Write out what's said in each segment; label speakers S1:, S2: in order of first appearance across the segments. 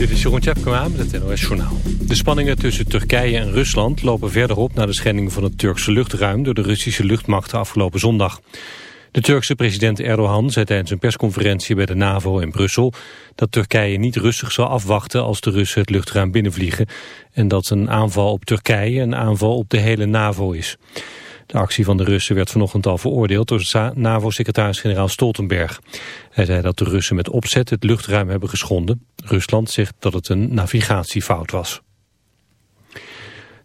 S1: Dit is Jeroen Tjepkema met het NOS Journaal. De spanningen tussen Turkije en Rusland lopen verder op... na de schending van het Turkse luchtruim... door de Russische luchtmacht afgelopen zondag. De Turkse president Erdogan zei tijdens een persconferentie bij de NAVO in Brussel... dat Turkije niet rustig zal afwachten als de Russen het luchtruim binnenvliegen... en dat een aanval op Turkije een aanval op de hele NAVO is. De actie van de Russen werd vanochtend al veroordeeld door NAVO-secretaris-generaal Stoltenberg. Hij zei dat de Russen met opzet het luchtruim hebben geschonden. Rusland zegt dat het een navigatiefout was.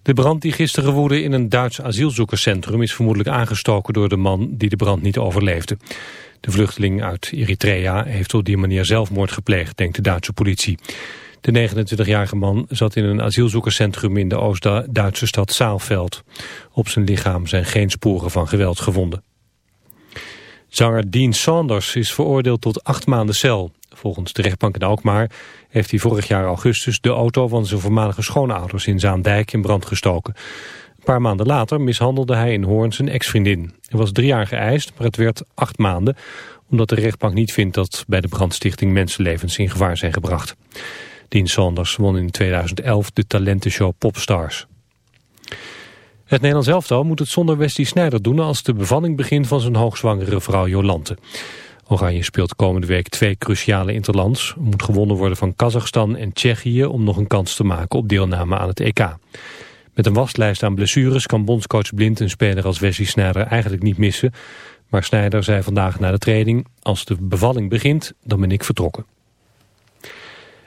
S1: De brand die gisteren woedde in een Duits asielzoekerscentrum is vermoedelijk aangestoken door de man die de brand niet overleefde. De vluchteling uit Eritrea heeft op die manier zelfmoord gepleegd, denkt de Duitse politie. De 29-jarige man zat in een asielzoekerscentrum in de Oost-Duitse stad Saalveld. Op zijn lichaam zijn geen sporen van geweld gevonden. Zanger Dean Saunders is veroordeeld tot acht maanden cel. Volgens de rechtbank in Alkmaar heeft hij vorig jaar augustus de auto van zijn voormalige schoonouders in Zaandijk in brand gestoken. Een paar maanden later mishandelde hij in Hoorn zijn ex-vriendin. Er was drie jaar geëist, maar het werd acht maanden, omdat de rechtbank niet vindt dat bij de brandstichting mensenlevens in gevaar zijn gebracht. Dean Sanders won in 2011 de talentenshow Popstars. Het Nederlands elftal moet het zonder Wesley Sneijder doen als de bevalling begint van zijn hoogzwangere vrouw Jolante. Oranje speelt komende week twee cruciale interlands. Er moet gewonnen worden van Kazachstan en Tsjechië om nog een kans te maken op deelname aan het EK. Met een waslijst aan blessures kan bondscoach Blind een speler als Wesley Sneijder eigenlijk niet missen. Maar Sneijder zei vandaag na de training, als de bevalling begint, dan ben ik vertrokken.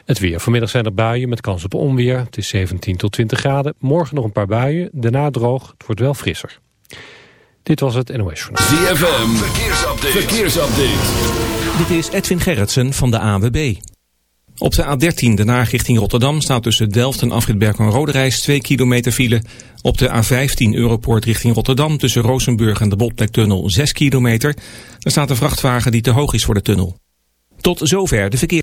S1: Het weer. Vanmiddag zijn er buien met kans op onweer. Het is 17 tot 20 graden. Morgen nog een paar buien. Daarna droog. Het wordt wel frisser. Dit was het NOS Journal.
S2: ZFM. Verkeersupdate. Verkeersupdate.
S3: Dit is Edwin Gerritsen van de AWB. Op de A13 de Naag richting Rotterdam staat tussen Delft en Afritberg en Roderijs 2 kilometer file. Op de A15 Europoort richting Rotterdam tussen Rozenburg en de Botlektunnel 6 kilometer. Er staat een vrachtwagen die te hoog is voor de tunnel. Tot zover de verkeer.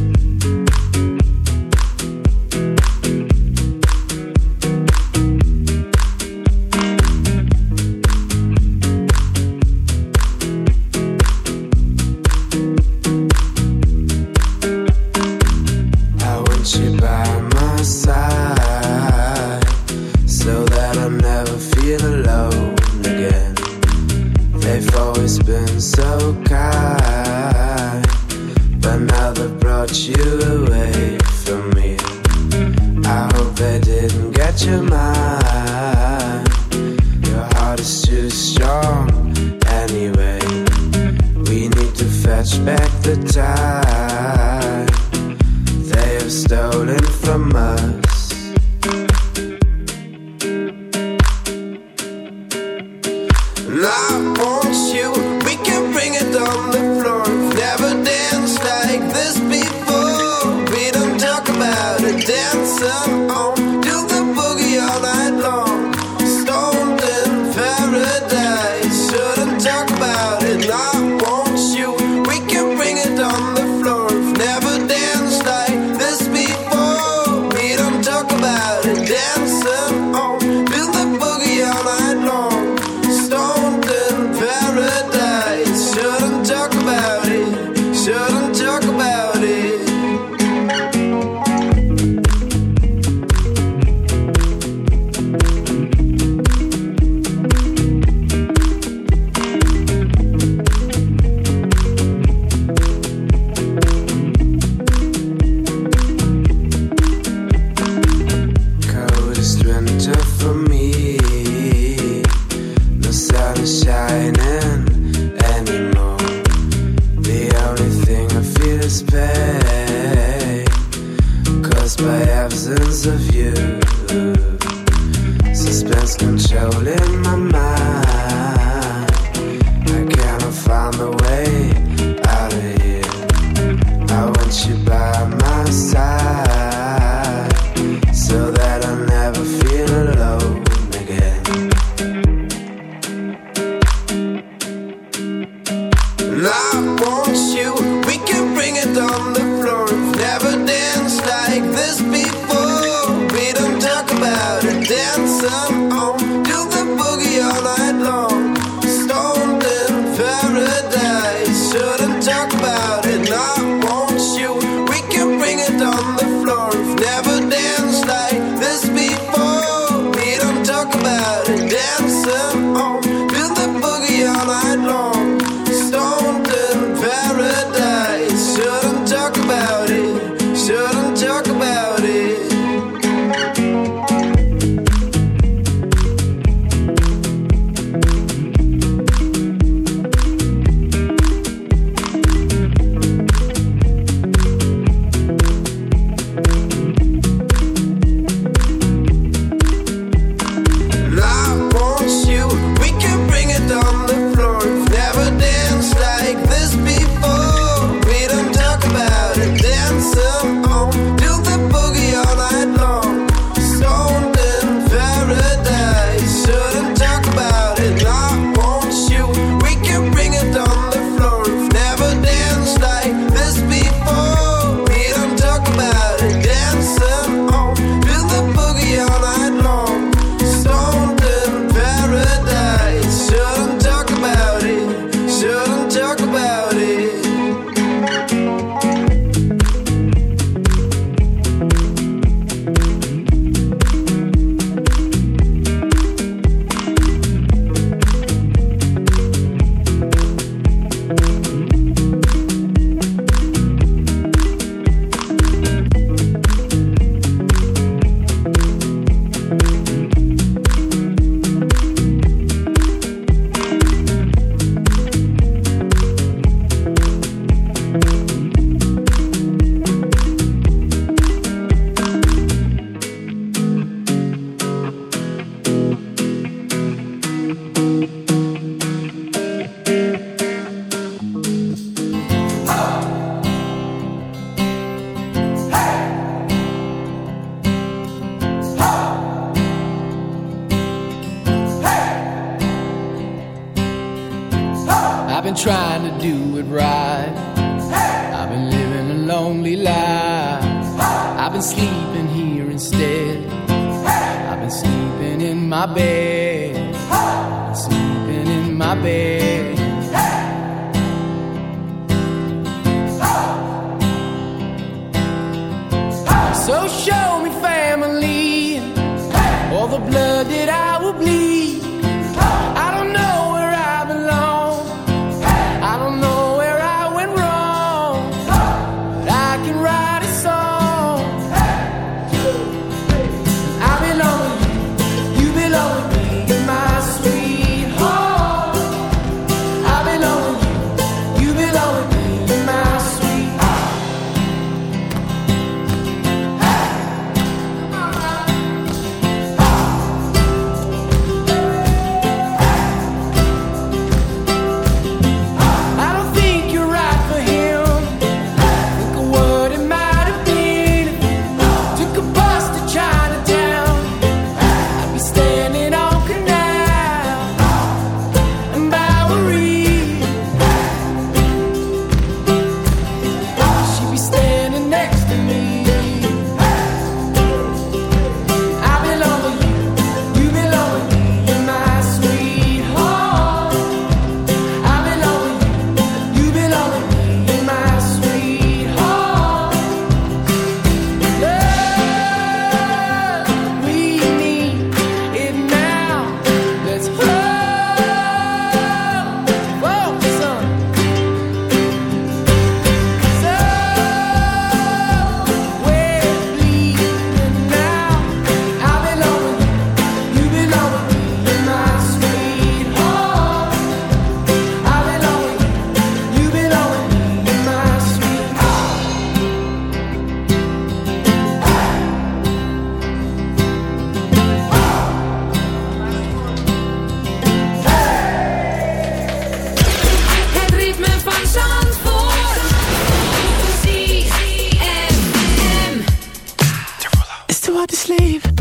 S4: hard to
S5: sleep.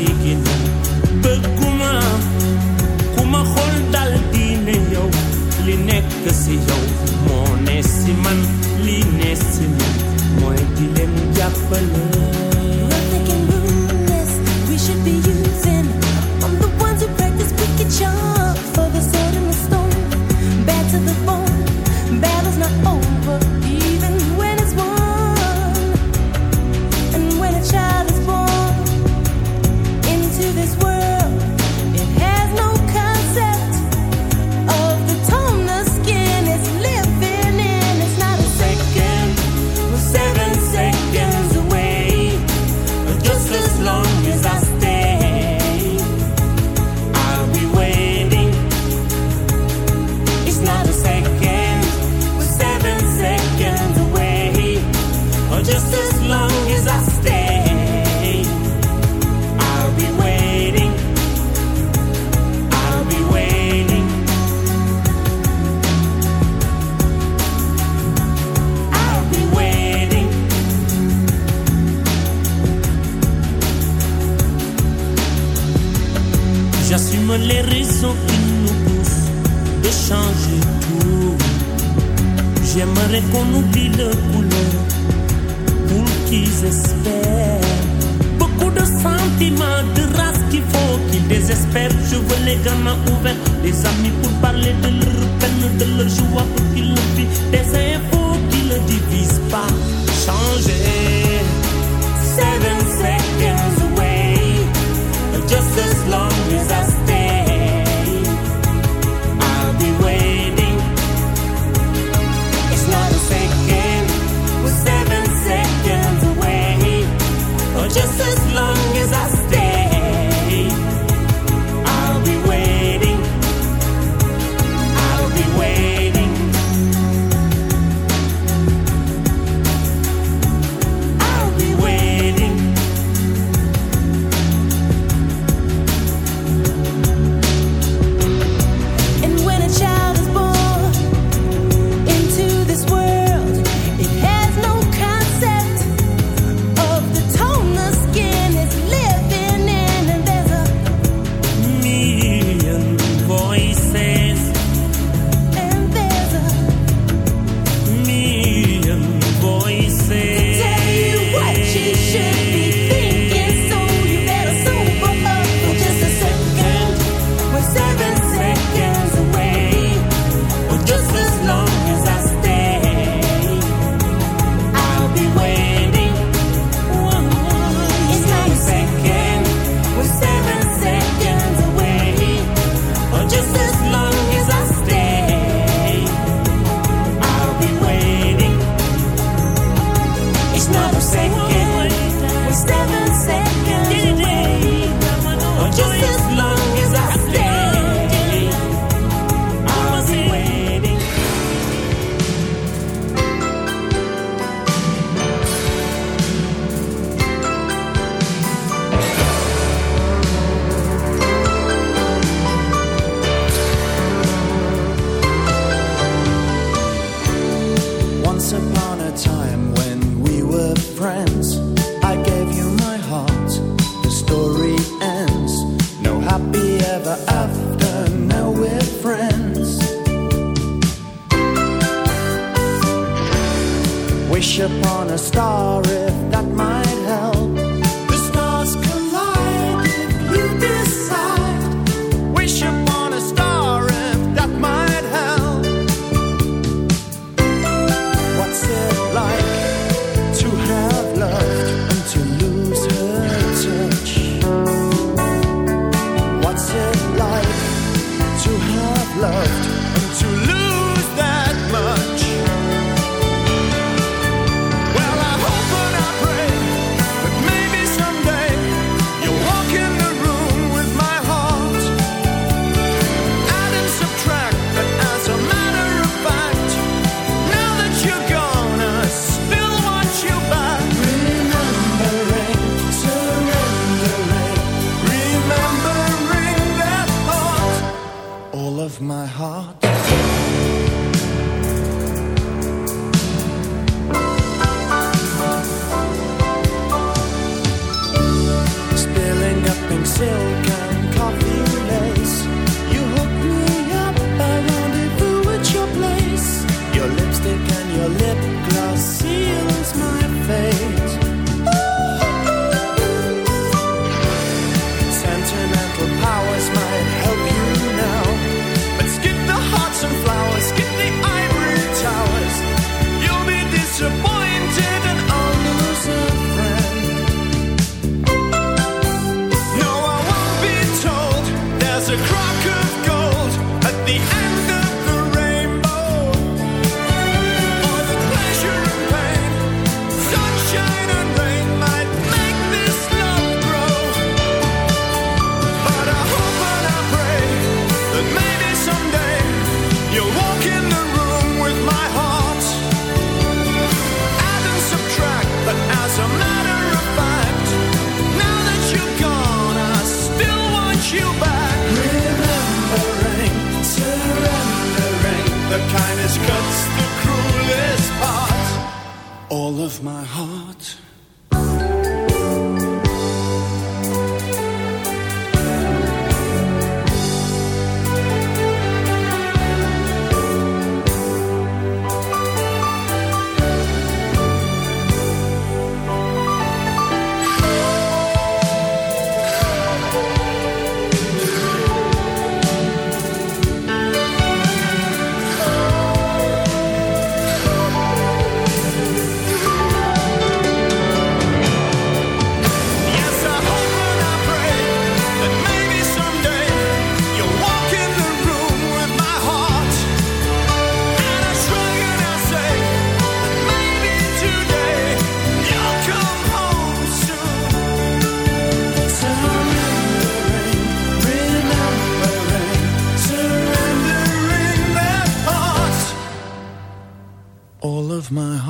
S5: betekenen. Bekuma, kuma hondal dine jou, linek se jou. A
S6: star if my heart. my heart.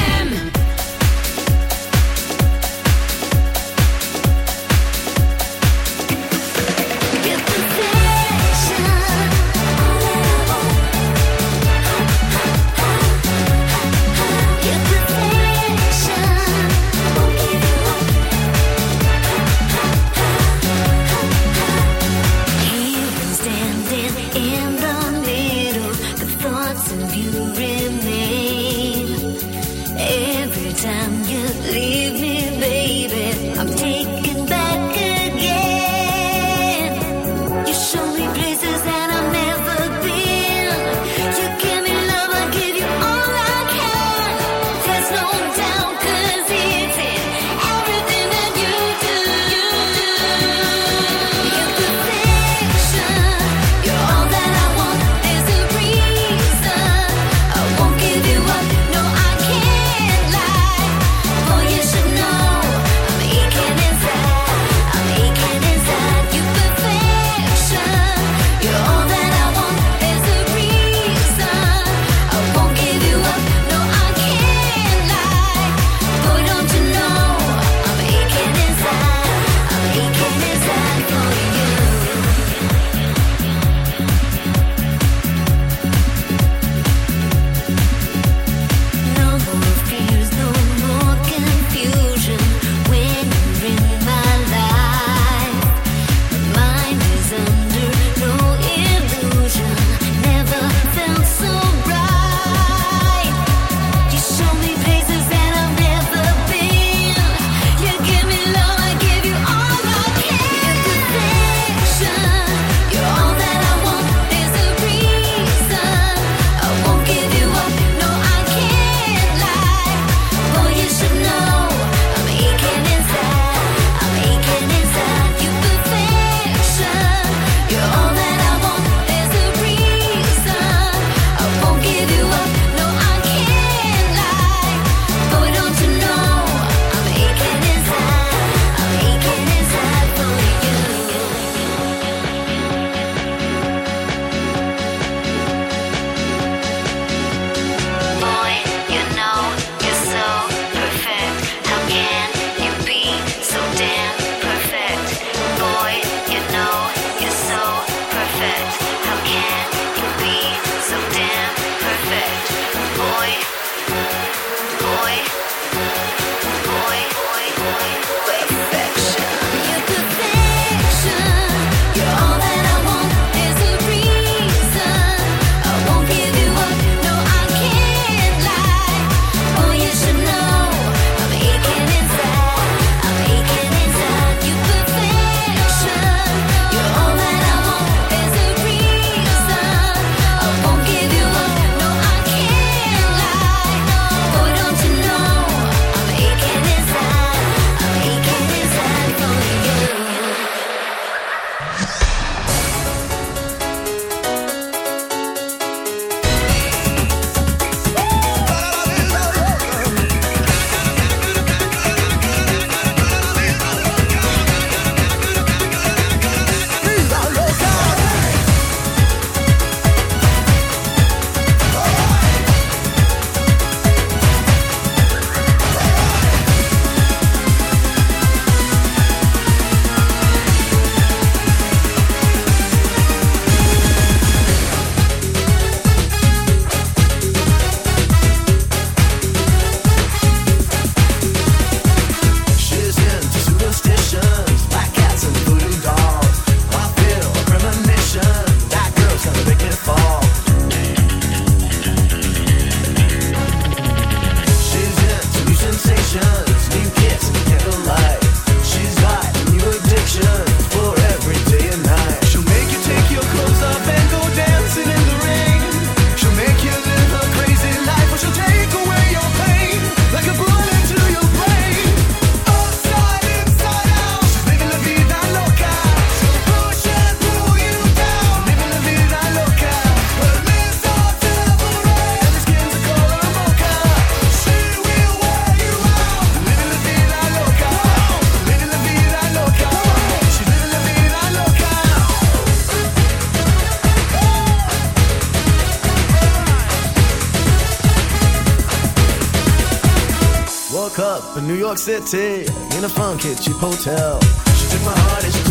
S6: woke up in New York City in a funk cheap hotel. She took my heart and she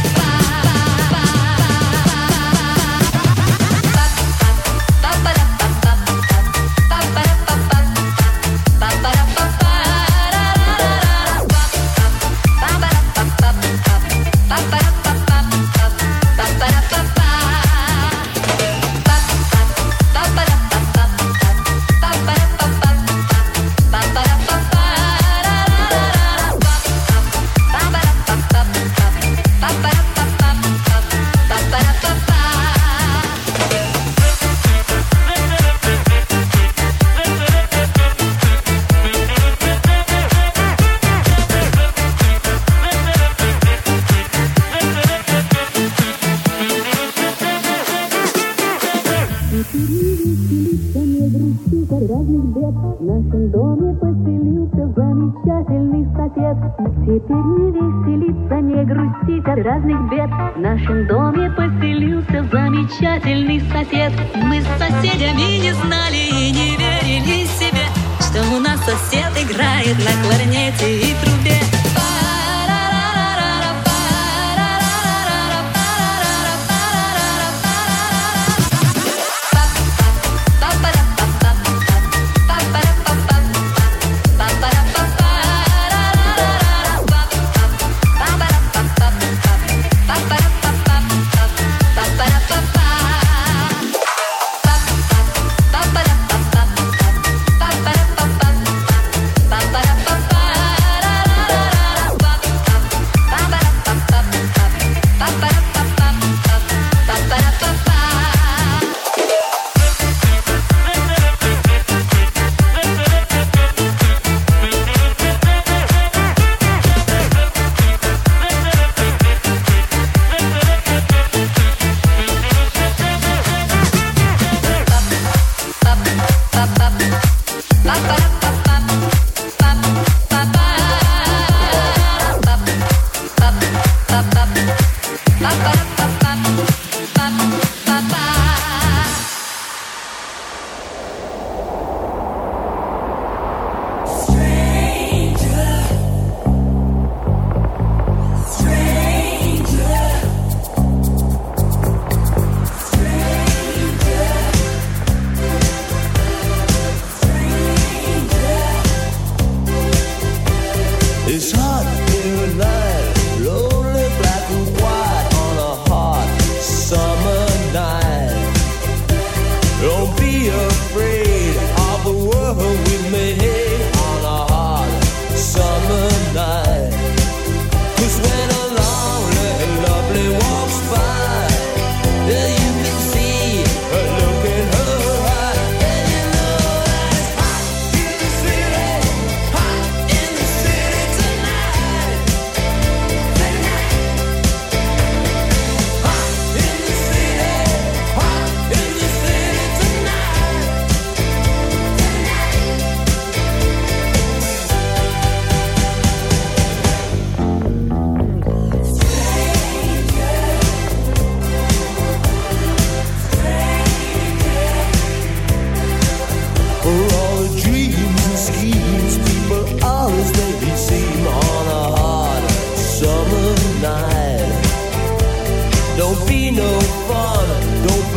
S7: گجرات نہیں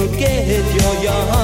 S7: forget your young.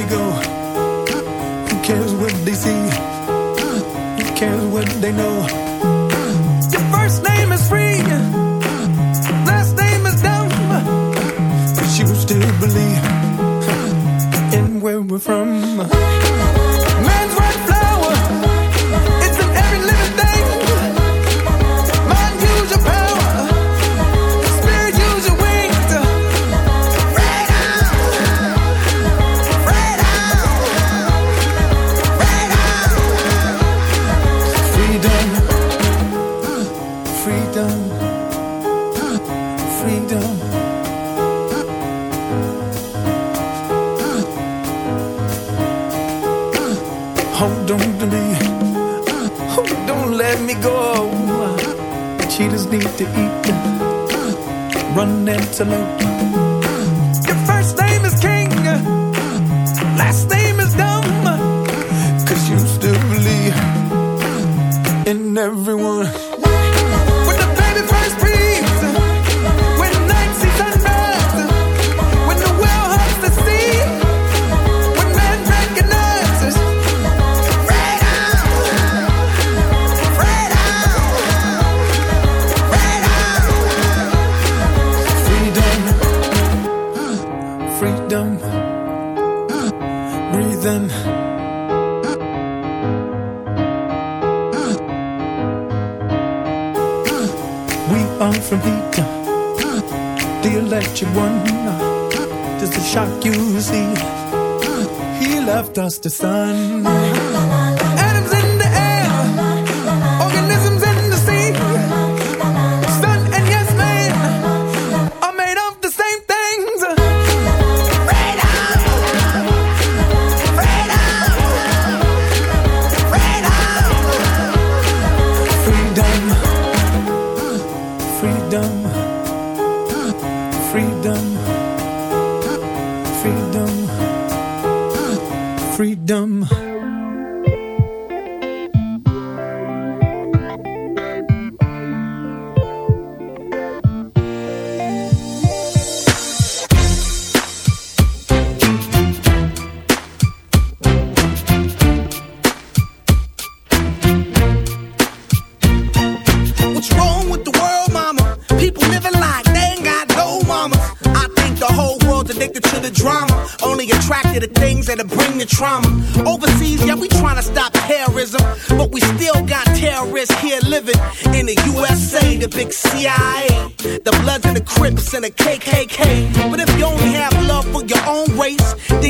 S8: Me go. Who cares what they see? Who cares what they know? Run antelope. Your first name is King, last name is Dumb. Cause you still believe in everyone.
S9: to sun.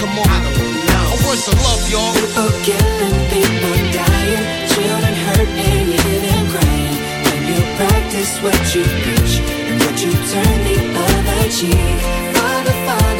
S10: Come on. I don't know. choice of love, y'all.
S11: People killing, people dying, children hurt and you hear them crying. When you practice what you preach and what you turn the other cheek. Father, Father,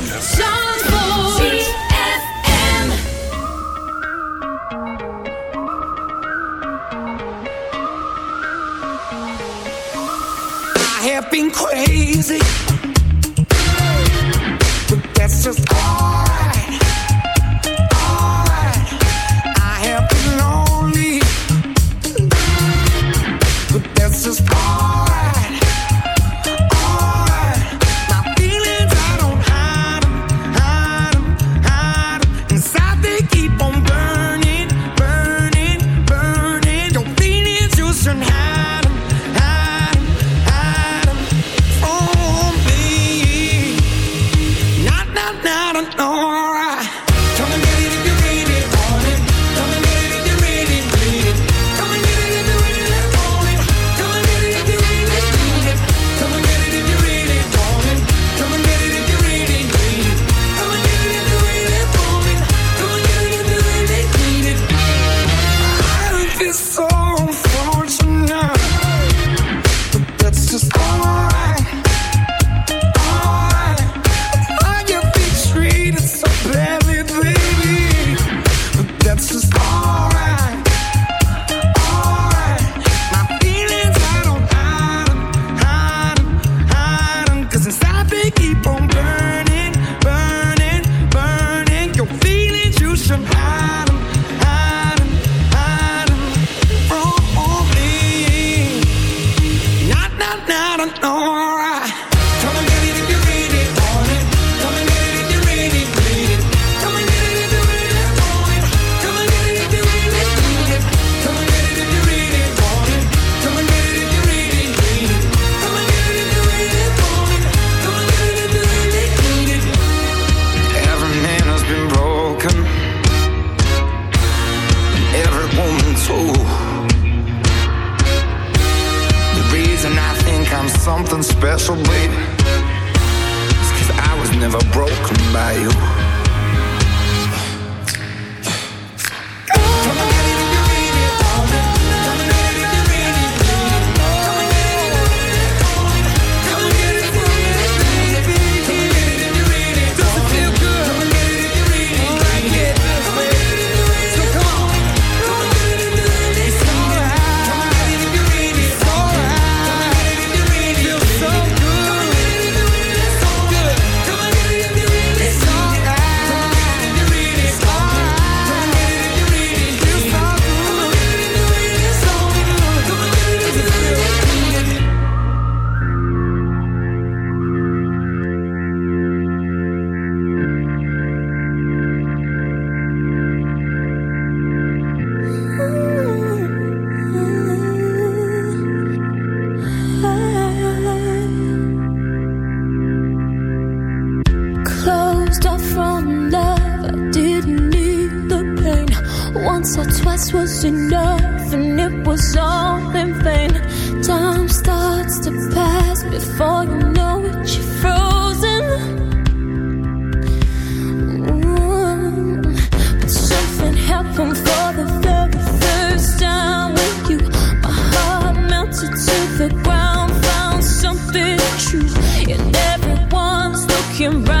S8: can run.